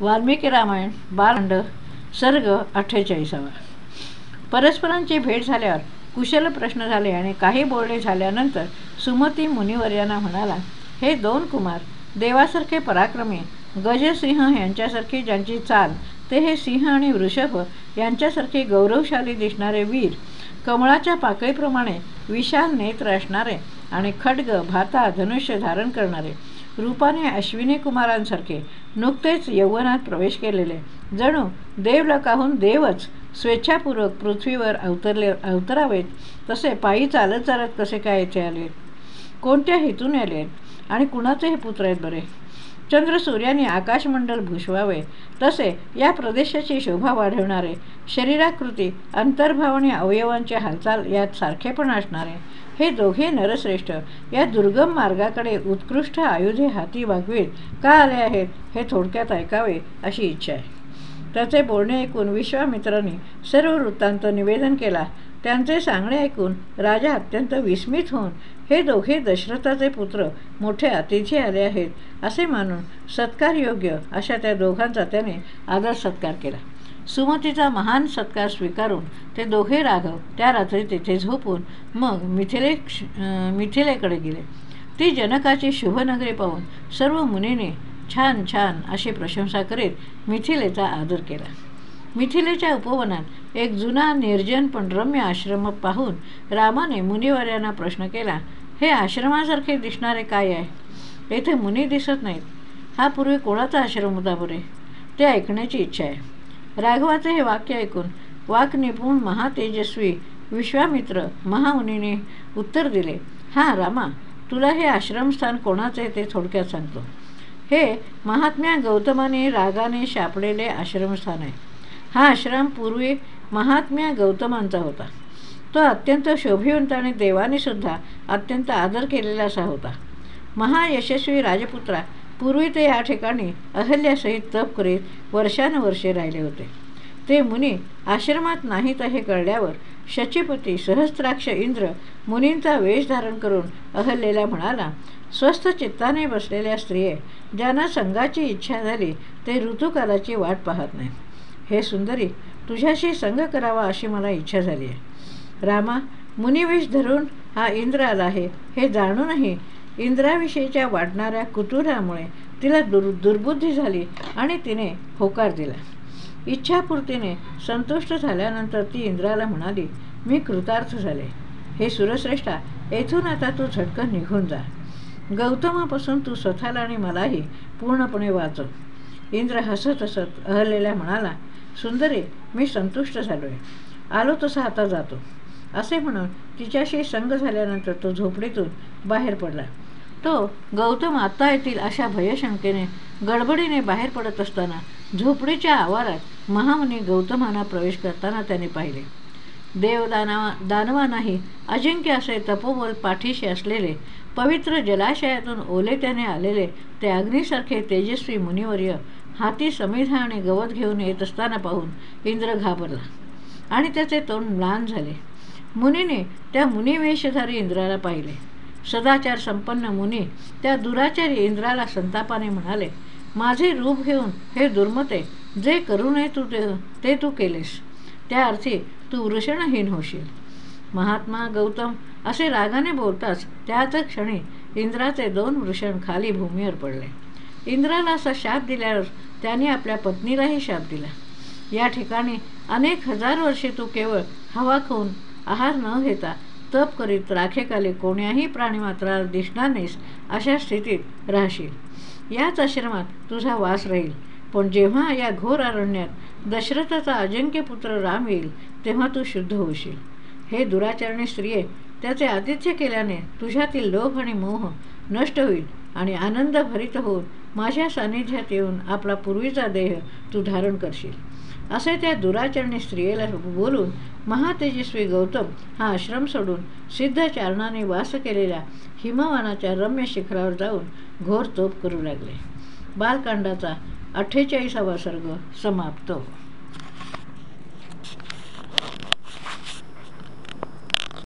वाल्मिकी रामायण बालंड सर्ग अठ्ठेचाळीसावा. परस्परांची भेट झाल्यावर कुशल प्रश्न झाले आणि काही बोलणे झाल्यानंतर सुमती मुनिवर्यांना म्हणाला हे दोन कुमार देवासारखे पराक्रमी गजसिंह यांच्यासारखी ज्यांची चाल ते हे सिंह आणि वृषभ यांच्यासारखे गौरवशाली दिसणारे वीर कमळाच्या पाकळीप्रमाणे विशाल नेत्र असणारे आणि खड्ग भाता धनुष्य धारण करणारे रूपाने अश्विनी कुमारांसारखे नुकतेच यौवनात प्रवेश केलेले. जणू देवलोकाहून देवच स्वेच्छापूर्वक पृथ्वीवर अवतरले अवतरावेत. तसे पायी चालत चालत कसे काय येथे आले? कोणत्या हेतून आले? आणि कुणाचे हे पुत्र आहेत बरे? चंद्र सूर्याने आकाशमंडल भूषवावे. तसे या प्रदेशाची शोभा वाढवणारे शरीराकृती अंतर्भाव आणि अवयवांचे हालचाल यात सारखेपण असणारे. हे दोघे नरश्रेष्ठ या दुर्गम मार्गाकडे उत्कृष्ट आयुधे हाती वागवीत. का आले आहेत हे थोडक्यात ऐकावे अशी इच्छा आहे. त्याचे बोलणे ऐकून विश्वामित्रांनी सर्व वृत्तांत निवेदन केला. त्यांचे सांगणे ऐकून राजा अत्यंत विस्मित होऊन हे दोघे दशरथाचे पुत्र मोठे अतिथी आले आहेत असे मानून सत्कारयोग्य अशा त्या दोघांचा त्याने आदर सत्कार केला. सुमतीचा महान सत्कार स्वीकारून ते दोघे राघव त्या रात्री तेथे झोपून मग मिथिले मिथिलेकडे गेले. ती जनकाची शुभनगरी पाहून सर्व मुनीने छान छान अशी प्रशंसा करीत मिथिलेचा आदर केला. मिथिलेच्या उपवनात एक जुना निर्जन पण रम्य आश्रम पाहून रामाने मुनिवर्यांना प्रश्न केला हे आश्रमासारखे दिसणारे काय आहे? येथे मुनी दिसत नाहीत. हा पूर्वी कोणाचा आश्रम होता बरे? ते ऐकण्याची इच्छा आहे. राघवाचे हे वाक्य ऐकून वाक निपुण महातेजस्वी विश्वामित्र महामुनीने उत्तर दिले हां रामा तुला हे आश्रमस्थान कोणाचे ते थोडक्यात सांगतो. हे महात्म्या गौतमाने रागाने शापलेले आश्रमस्थान आहे. हा आश्रम पूर्वी महात्म्या गौतमांचा होता. तो अत्यंत शोभिवंत आणि देवाने सुद्धा अत्यंत आदर केलेला असा होता. महायशस्वी राजपुत्रा पूर्वी ते या ठिकाणी अहल्यासहित तप करीत वर्षानुवर्षे राहिले होते. ते मुनी आश्रमात नाहीत हे कळल्यावर शचीपती सहस्त्राक्ष इंद्र मुनींचा वेश धारण करून अहल्येला म्हणाला स्वस्थ चित्ताने बसलेल्या स्त्रिये ज्यांना संघाची इच्छा झाली ते ऋतुकालाची वाट पाहत नाही हे सुंदरी तुझ्याशी संग करावा अशी मला इच्छा झाली आहे. रामा मुनिवेश धरून हा इंद्र आला आहे हे जाणूनही इंद्राविषयीच्या वाढणाऱ्या कुतुरामुळे तिला दुर् दुर्बुद्धी झाली आणि तिने होकार दिला. इच्छापूर्तीने संतुष्ट झाल्यानंतर ती इंद्राला म्हणाली मी कृतार्थ झाले. हे सुरश्रेष्ठा येथून आता तू झटकन निघून जा. गौतमापासून तू स्वतःला आणि मलाही पूर्णपणे वाचव. इंद्र हसत हसत अहलेल्या म्हणाला सुंदरी मी संतुष्ट झालो आहे आलो तसा आता जातो. असे म्हणून तिच्याशी संग झाल्यानंतर तो झोपडीतून बाहेर पडला. तो गौतम आत्ता येतील अशा भयशंकेने गडबडीने बाहेर पडत असताना झोपडीच्या आवारात महामुनी गौतमाना प्रवेश करताना त्याने पाहिले. देव दानवा दानवांनाही अजिंक्य असे तपोबल पाठीशी असलेले पवित्र जलाशयातून ओलेट्याने आलेले ते अग्नीसारखे तेजस्वी मुनिवर्य हाती समिधा आणि गवत घेऊन येत असताना पाहून इंद्र घाबरला आणि त्याचे तोंड म्लान झाले. मुनीने त्या मुनिवेशधारी इंद्राला पाहिले. सदाचार संपन्न मुनी त्या दुराचारी इंद्राला संतापाने म्हणाले माझे रूप घेऊन हे दुर्मते जे करू नये तू ते ते तू केलेस. त्या अर्थी तू वृषणहीन होशील. महात्मा गौतम असे रागाने बोलताच त्याच क्षणी इंद्राचे दोन वृषण खाली भूमीवर पडले. इंद्राला असा शाप दिल्यावर त्याने आपल्या पत्नीलाही शाप दिला. या ठिकाणी अनेक हजार वर्षे तू केवळ हवा खाऊन आहार न घेता तप करीत राखेखाली कोण्याही प्राणीमात्राला दिसणार नाहीस अशा स्थितीत राहशील. याच आश्रमात तुझा वास राहील. पण जेव्हा या घोर अरण्यात दशरथाचा अजिंक्यपुत्र राम येईल तेव्हा तू शुद्ध होशील. हे दुराचरणी स्त्रिये त्याचे आतिथ्य केल्याने तुझ्यातील लोभ आणि मोह नष्ट होईल आणि आनंद भरित होऊन माझ्या सान्निध्यात येऊन आपला पूर्वीचा देह तू धारण करशील. असे त्या दुराचरणी स्त्रियेला बोलून महातेजस्वी गौतम हा आश्रम सोडून सिद्ध चारणाने वास केलेल्या हिमवानाच्या रम्य शिखरावर जाऊन घोर तोप करू लागले. बालकांडाचा अठ्ठेचाळीसावा सर्ग समाप्त.